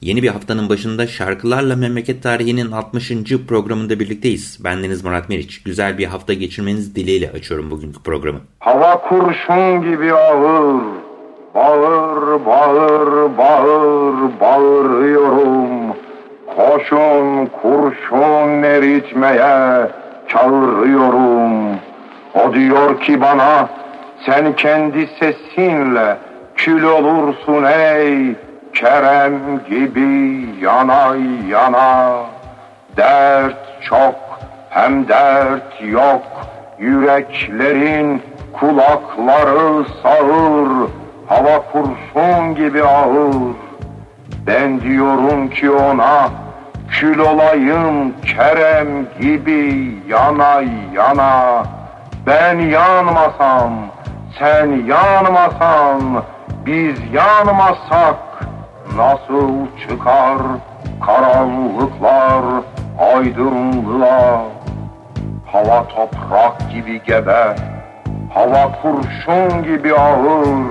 Yeni bir haftanın başında şarkılarla memleket tarihinin 60. programında birlikteyiz. Bendeniz Murat Meriç. Güzel bir hafta geçirmeniz dileğiyle açıyorum bugünkü programı. Hava kurşun gibi ağır, bağır, bağır, bağır, bağırıyorum. Koşun kurşun eritmeye çağırıyorum. O diyor ki bana sen kendi sesinle kül olursun ey Kerem gibi yana yana Dert çok hem dert yok. Yüreklerin kulakları sağır Hava kurşun gibi ağır. Ben diyorum ki ona Kül olayım Kerem gibi yana yana. Ben yanmasam sen yanmasan biz yanmasak Nasıl çıkar karanlıklar aydınlığa? Hava toprak gibi gebe Hava kurşun gibi ağır.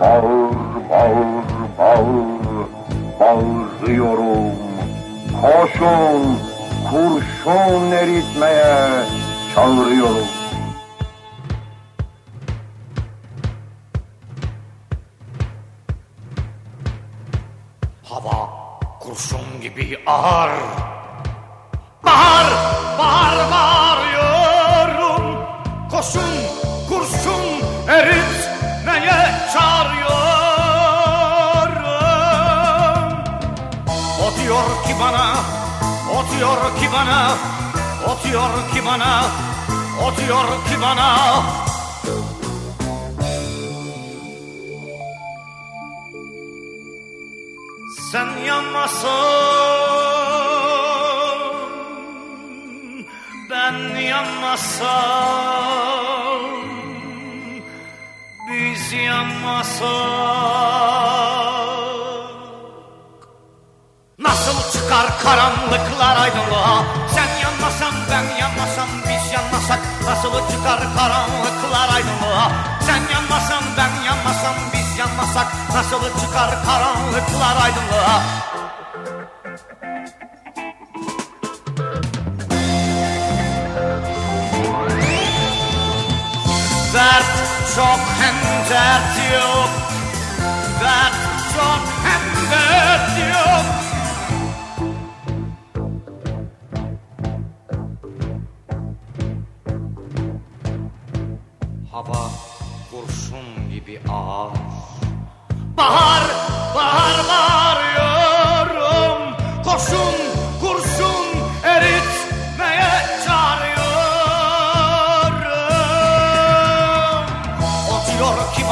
Bağır, bağır, bağır Bağırıyorum. Koşun kurşun eritmeye çağırıyorum kurşun gibi ağır. Bahar, bahar bağırıyorum. Koşun, kurşun eritmeye çağırıyorum. O diyor ki bana, o diyor ki bana, o diyor ki bana, o diyor ki bana. Sen yanmasın Ben yanmasam Biz yanmasak. Nasıl çıkar karanlıklar aydınlığa? Sen yanmasan ben yanmasam biz yanmasak. Nasıl çıkar karanlıklar aydınlığa? Sen yanmasan Nasıl çıkar karanlıklar aydınlığa. Dert çok hem dert yok. Dert çok hem dert yok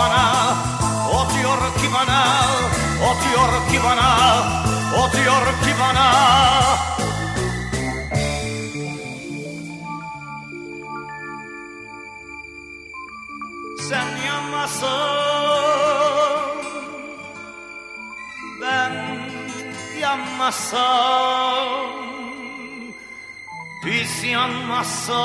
bana, o diyor ki bana O diyor ki bana, o diyor ki bana. Sen yanmasın Ben yanmasam Biz yanmasak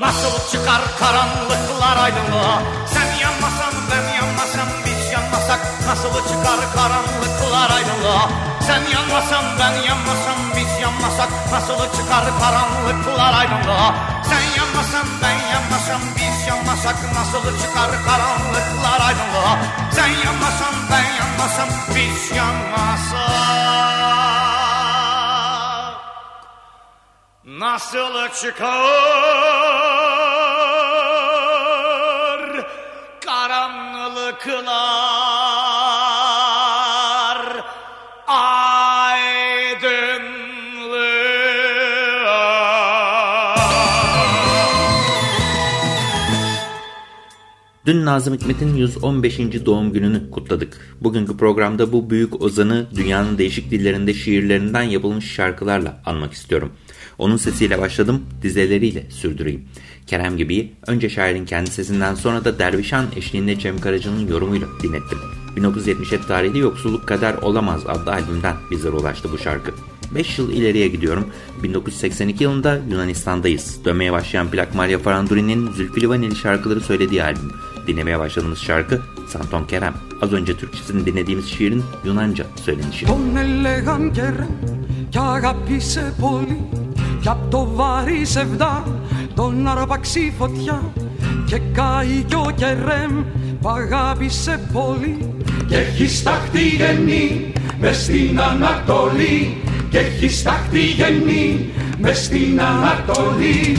Nasıl çıkar karanlıklar aydınlığa Sen yanmasan ben yanmasam biz yanmasak Nasıl çıkar karanlıklar aydınlığa Sen yanmasan ben yanmasam biz yanmasak Nasıl çıkar karanlıklar aydınlığa Sen yanmasan ben yanmasam biz yanmasak Nasıl çıkar karanlıklar aydınlığa Sen yanmasan ben yanmasam biz yanmasak Nasıl çıkar karanlıklar aydınlığa Dün Nazım Hikmet'in 115. doğum gününü kutladık. Bugünkü programda bu büyük ozanı dünyanın değişik dillerinde şiirlerinden yapılmış şarkılarla anmak istiyorum. Onun sesiyle başladım, dizeleriyle sürdüreyim. Kerem gibi önce şairin kendi sesinden sonra da Dervişan eşliğinde Cem Karaca'nın yorumuyla dinlettim. 1977 tarihli Yoksulluk Kader Olamaz adlı albümden bizlere ulaştı bu şarkı. 5 yıl ileriye gidiyorum. 1982 yılında Yunanistan'dayız. Dönmeye başlayan plak Maria Faranduri'nin Zülfü Livaneli şarkıları söylediği albüm. Dinlemeye başladığımız şarkı Santon Kerem. Az önce Türkçesini dinlediğimiz şiirin Yunanca söylenişi. Τον έλεγαν Κερέμ κι αγαπήσε πολύ κι απ' το βαρύ σεβδά τον αρπαξεί φωτιά και κάει κι ο Κερέμ που αγάπησε πολύ και έχει σταχτεί γεννή μες στην Ανατολή και έχει σταχτεί γεννή μες στην Ανατολή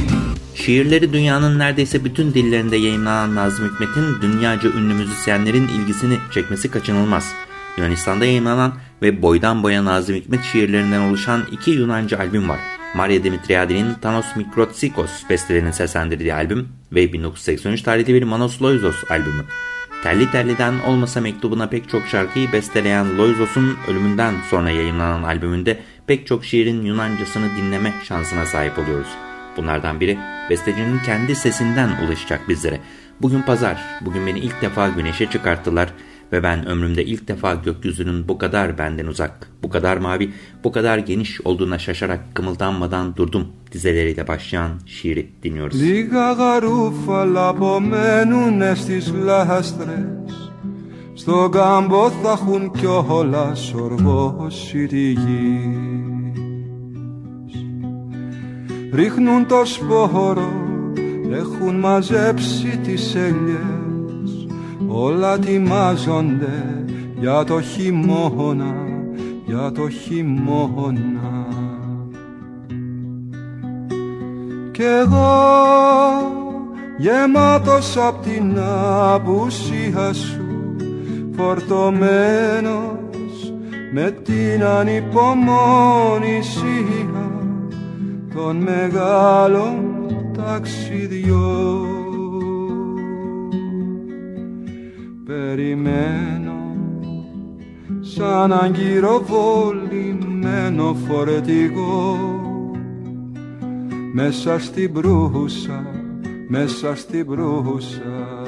Şiirleri dünyanın neredeyse bütün dillerinde yayınlanan Nazım Hikmet'in dünyaca ünlü müzisyenlerin ilgisini çekmesi kaçınılmaz. Yunanistan'da yayınlanan ve boydan boya Nazım Hikmet şiirlerinden oluşan iki Yunanca albüm var. Maria Dimitriadi'nin Thanos Mikrotsikos bestelerinin seslendirdiği albüm ve 1983 tarihli bir Manos Loizos albümü. Telli Telli'den olmasa mektubuna pek çok şarkıyı besteleyen Loizos'un ölümünden sonra yayınlanan albümünde pek çok şiirin Yunancasını dinleme şansına sahip oluyoruz. Bunlardan biri bestecinin kendi sesinden ulaşacak bizlere. Bugün pazar, bugün beni ilk defa güneşe çıkarttılar ve ben ömrümde ilk defa gökyüzünün bu kadar benden uzak, bu kadar mavi, bu kadar geniş olduğuna şaşarak kımıldanmadan durdum dizeleriyle başlayan şiiri dinliyoruz. Λίγα γαρούφαλα απομένουνε στις λάστρες Στον κάμπο θα έχουν κιόλα σοργώσει τη γη Ρίχνουν το σπόρο, έχουν μαζέψει τις ελιές Όλα ετοιμάζονται για το χειμώνα, για το χειμώνα. Κι εγώ γεμάτος απ' την απουσία σου Φορτωμένος με την ανυπομονησία των μεγάλων ταξιδιών Περιμένω σαν αγκυροβολημένο φορετικό μέσα στην προύσα, μέσα στην προύσα.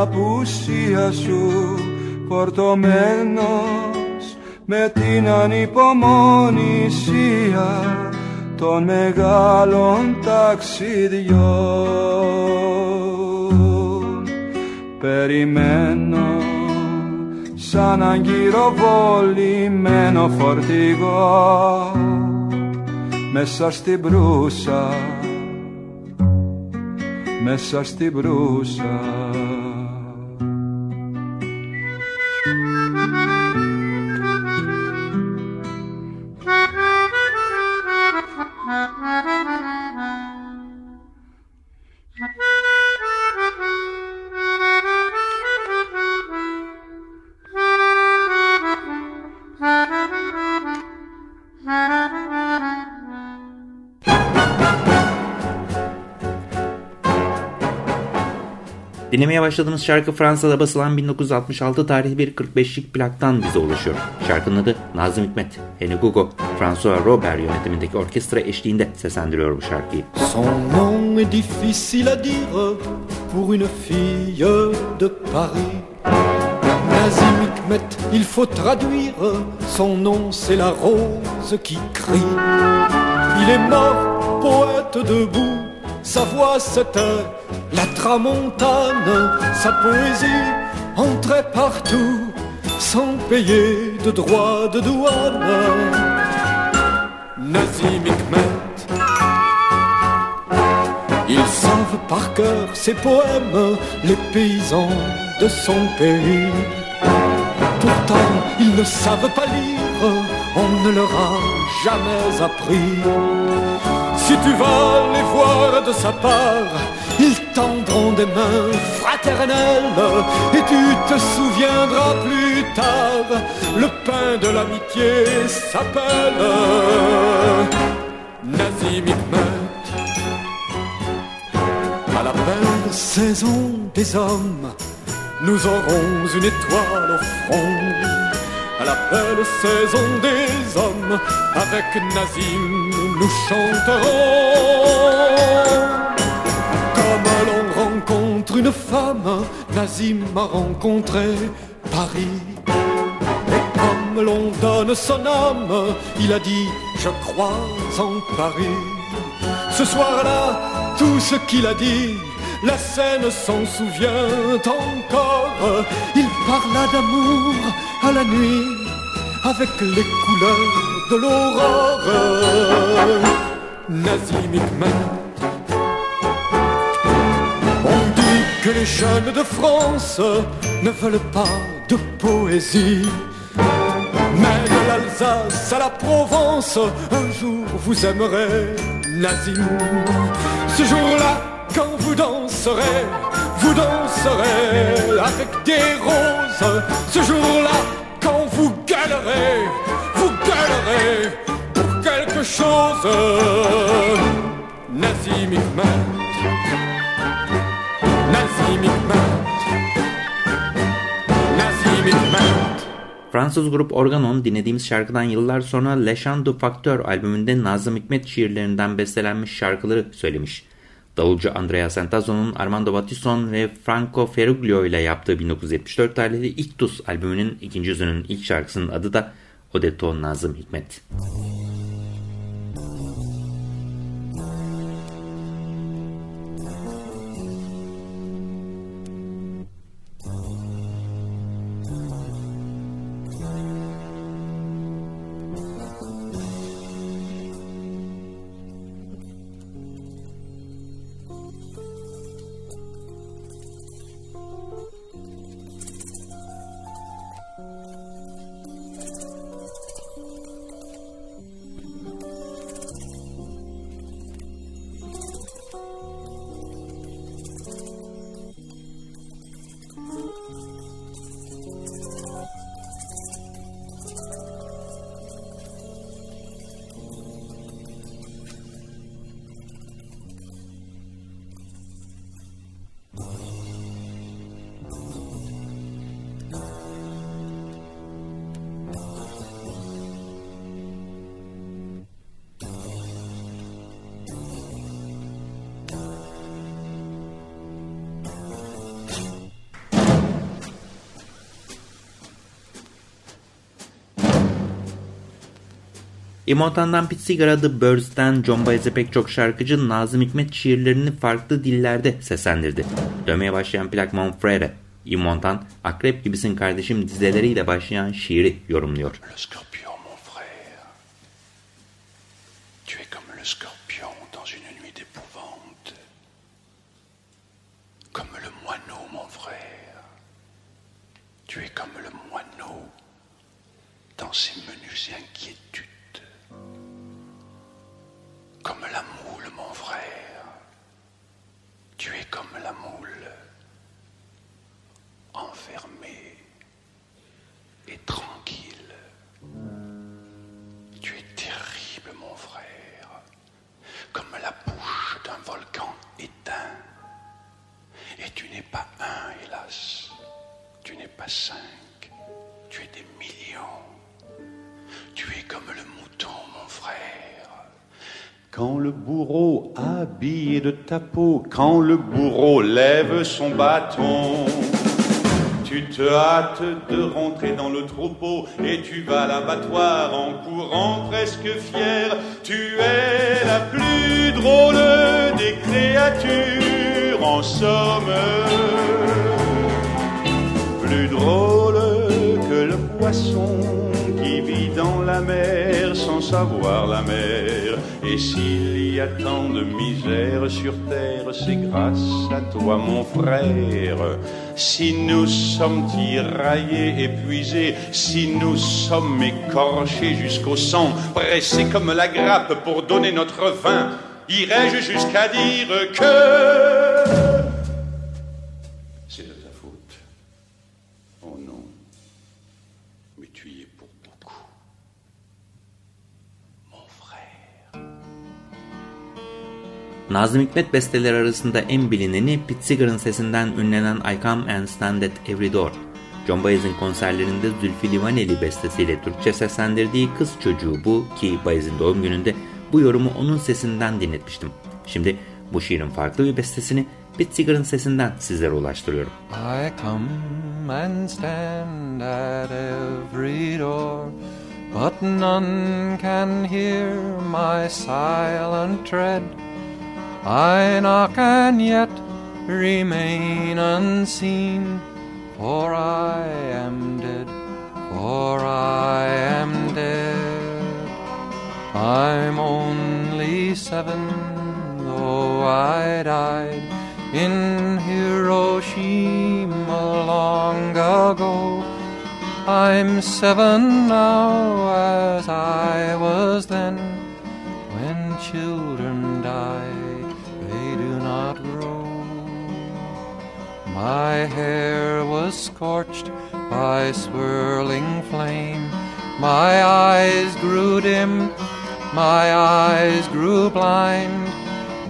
Απουσία σου Φορτωμένος με την ανυπομονησία των μεγάλων ταξιδιών. Περιμένω σαν αγκυροβολημένο φορτηγό μέσα στην προύσα μέσα στην προύσα Dinlemeye başladığımız şarkı Fransa'da basılan 1966 tarihli bir 45'lik plaktan bize ulaşıyor. Şarkının adı Nazım Hikmet, Henry Gugo, François Robert yönetimindeki orkestra eşliğinde seslendiriyor bu şarkıyı. Son nom est difficile à dire pour une fille de Paris. Nazim Hikmet, il faut traduire, son nom c'est la rose qui crie. Il est mort, poète debout, sa voix c'était la tramontane, sa poésie entrait partout sans payer de droits de douane. Nazim Hikmet, il s'en par cœur ses poèmes, les paysans de son pays. Pourtant, ils ne savent pas lire, on ne leur a jamais appris. Si tu vas les voir de sa part, ils tendront des mains fraternelles et tu te souviendras plus tard. Le pain de l'amitié s'appelle Nazim Hikmet. À la belle saison des hommes, nous aurons une étoile au front. À la belle saison des hommes, avec Nazim, nous chanterons. Comme l'on rencontre une femme, Nazim a rencontré Paris. Et comme l'on donne son âme, il a dit Je crois en Paris. Ce soir-là, tout ce qu'il a dit, la scène s'en souvient encore. Il parla d'amour à la nuit avec les couleurs de l'aurore. Nazim Hikmet. On dit que les jeunes de France ne veulent pas de poésie. Mais de l'Alsace à la Provence, un jour vous aimerez Nazim. Ce jour-là, quand vous danserez, vous danserez avec des roses. Ce jour-là, quand vous gueulerez, gueulerez pour quelque chose. Nazim Hikmet, Nazim Hikmet. Fransız grup Organon dinlediğimiz şarkıdan yıllar sonra Le Chant du Facteur albümünde Nazım Hikmet şiirlerinden bestelenmiş şarkıları söylemiş. Davulcu Andrea Santazo'nun Armando Batisson ve Franco Ferruglio ile yaptığı 1974 tarihli Ictus albümünün ikinci yüzünün ilk şarkısının adı da Odeto Nazım Hikmet. İmontan'dan Pit Sigara The Birds'ten John Baez'e pek çok şarkıcı Nazım Hikmet şiirlerini farklı dillerde seslendirdi. Dönmeye başlayan plak Monfrere. İmontan, Akrep gibisin kardeşim dizeleriyle başlayan şiiri yorumluyor. Tu es comme le moineau, dans ses menues inquiétudes. Comme la moule, mon frère. Tu es comme la moule, enfermée et tranquille. Tu es terrible, mon frère, comme la bouche d'un volcan éteint. Et tu n'es pas un, hélas. Tu n'es pas cinq. Tu es des millions. Quand le bourreau habillé de ta peau, quand le bourreau lève son bâton, tu te hâtes de rentrer dans le troupeau et tu vas à l'abattoir en courant presque fier. Tu es la plus drôle des créatures, en somme, plus drôle que le poisson dans la mer sans savoir la mer. Et s'il y a tant de misère sur terre, c'est grâce à toi, mon frère. Si nous sommes tiraillés, épuisés, si nous sommes écorchés jusqu'au sang, pressés comme la grappe pour donner notre vin, irais-je jusqu'à dire que Nazım Hikmet besteleri arasında en bilineni Pete sesinden ünlenen I Come and Stand at Every Door. John Baez'in konserlerinde Zülfü Livaneli bestesiyle Türkçe seslendirdiği Kız Çocuğu bu ki Baez'in doğum gününde bu yorumu onun sesinden dinletmiştim. Şimdi bu şiirin farklı bir bestesini Pete sesinden sizlere ulaştırıyorum. I come and stand at every door, but none can hear my silent tread. I knock and yet remain unseen, for I am dead, for I am dead. I'm only seven, though I died in Hiroshima long ago. I'm seven now as I was then. When children My hair was scorched by swirling flame. My eyes grew dim, my eyes grew blind.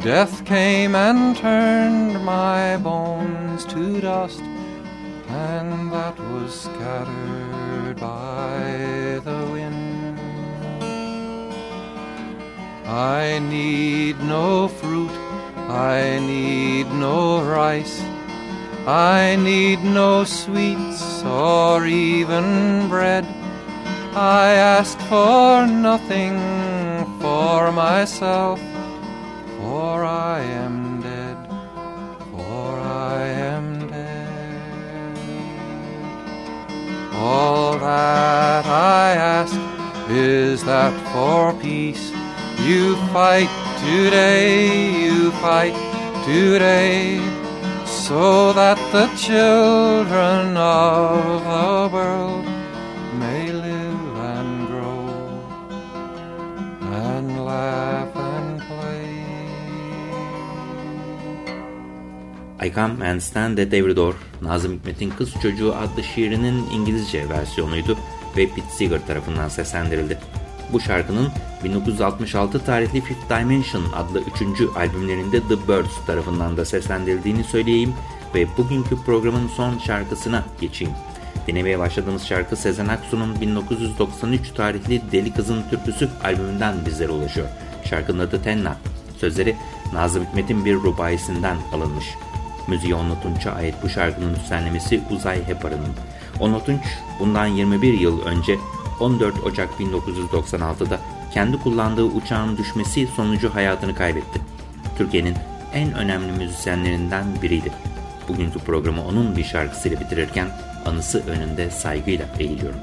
Death came and turned my bones to dust, and that was scattered by the wind. I need no fruit, I need no rice, I need no sweets or even bread. I ask for nothing for myself for I am dead, for I am dead. All that I ask is that for peace you fight today, you fight today, so that the children of the world may live and grow and laugh and play. I Come and Stand at Every Door, Nazım Hikmet'in Kız Çocuğu adlı şiirinin İngilizce versiyonuydu ve Pete Seeger tarafından seslendirildi. Bu şarkının 1966 tarihli Fifth Dimension adlı 3. albümlerinde The Birds tarafından da seslendirildiğini söyleyeyim ve bugünkü programın son şarkısına geçeyim. Dinlemeye başladığımız şarkı Sezen Aksu'nun 1993 tarihli Deli Kızın Türküsü albümünden bizlere ulaşıyor. Şarkının adı Tenna. Sözleri Nazım Hikmet'in bir rubayisinden alınmış. Müziği Onur Tunç'a ait bu şarkının düzenlemesi Uzay Heparı'nın. Onur Tunç bundan 21 yıl önce 14 Ocak 1996'da kendi kullandığı uçağın düşmesi sonucu hayatını kaybetti. Türkiye'nin en önemli müzisyenlerinden biriydi. Bugünkü programı onun bir şarkısıyla bitirirken anısı önünde saygıyla eğiliyorum.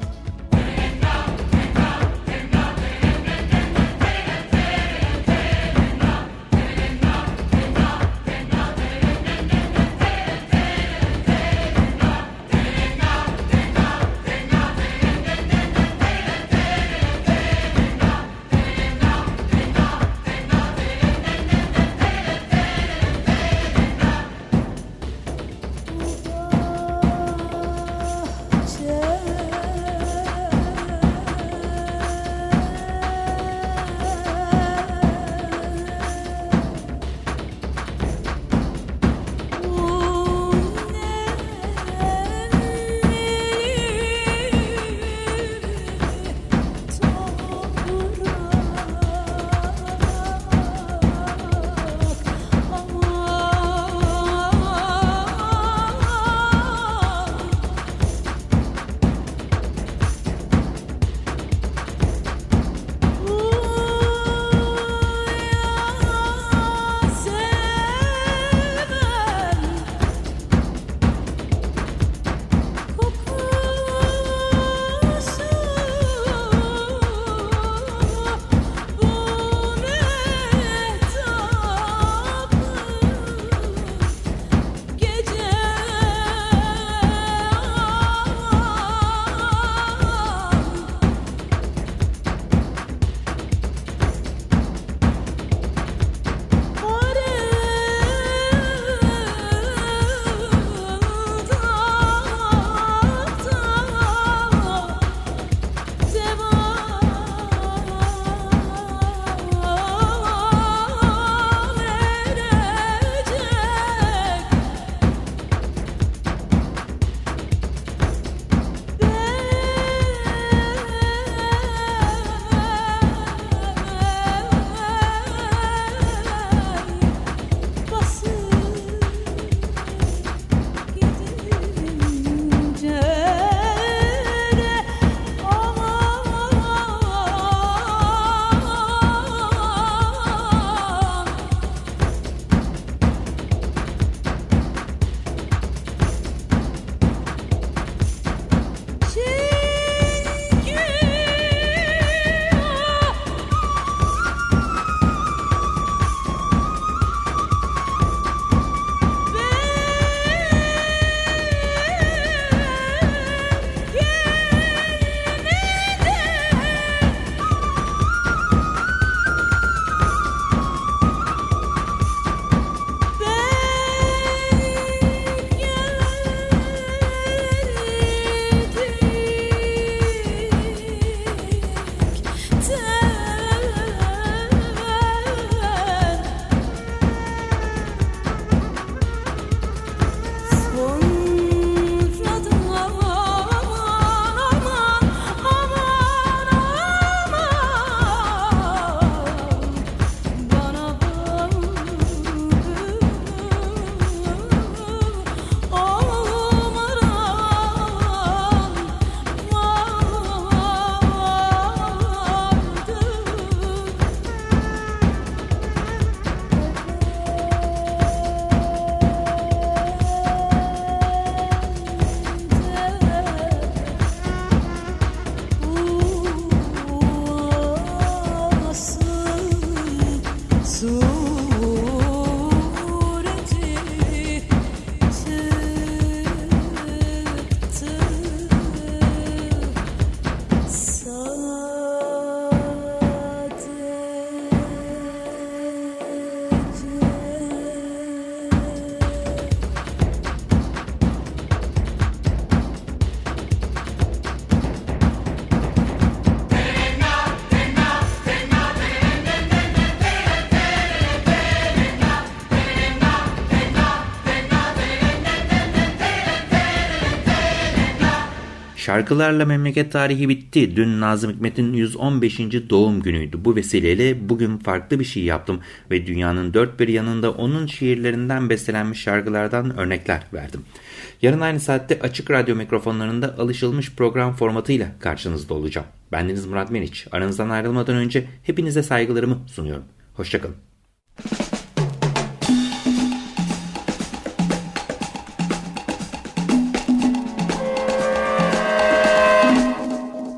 Şarkılarla memleket tarihi bitti. Dün Nazım Hikmet'in 115. doğum günüydü. Bu vesileyle bugün farklı bir şey yaptım ve dünyanın dört bir yanında onun şiirlerinden bestelenmiş şarkılardan örnekler verdim. Yarın aynı saatte açık radyo mikrofonlarında alışılmış program formatıyla karşınızda olacağım. Bendeniz Murat Meriç. Aranızdan ayrılmadan önce hepinize saygılarımı sunuyorum. Hoşçakalın.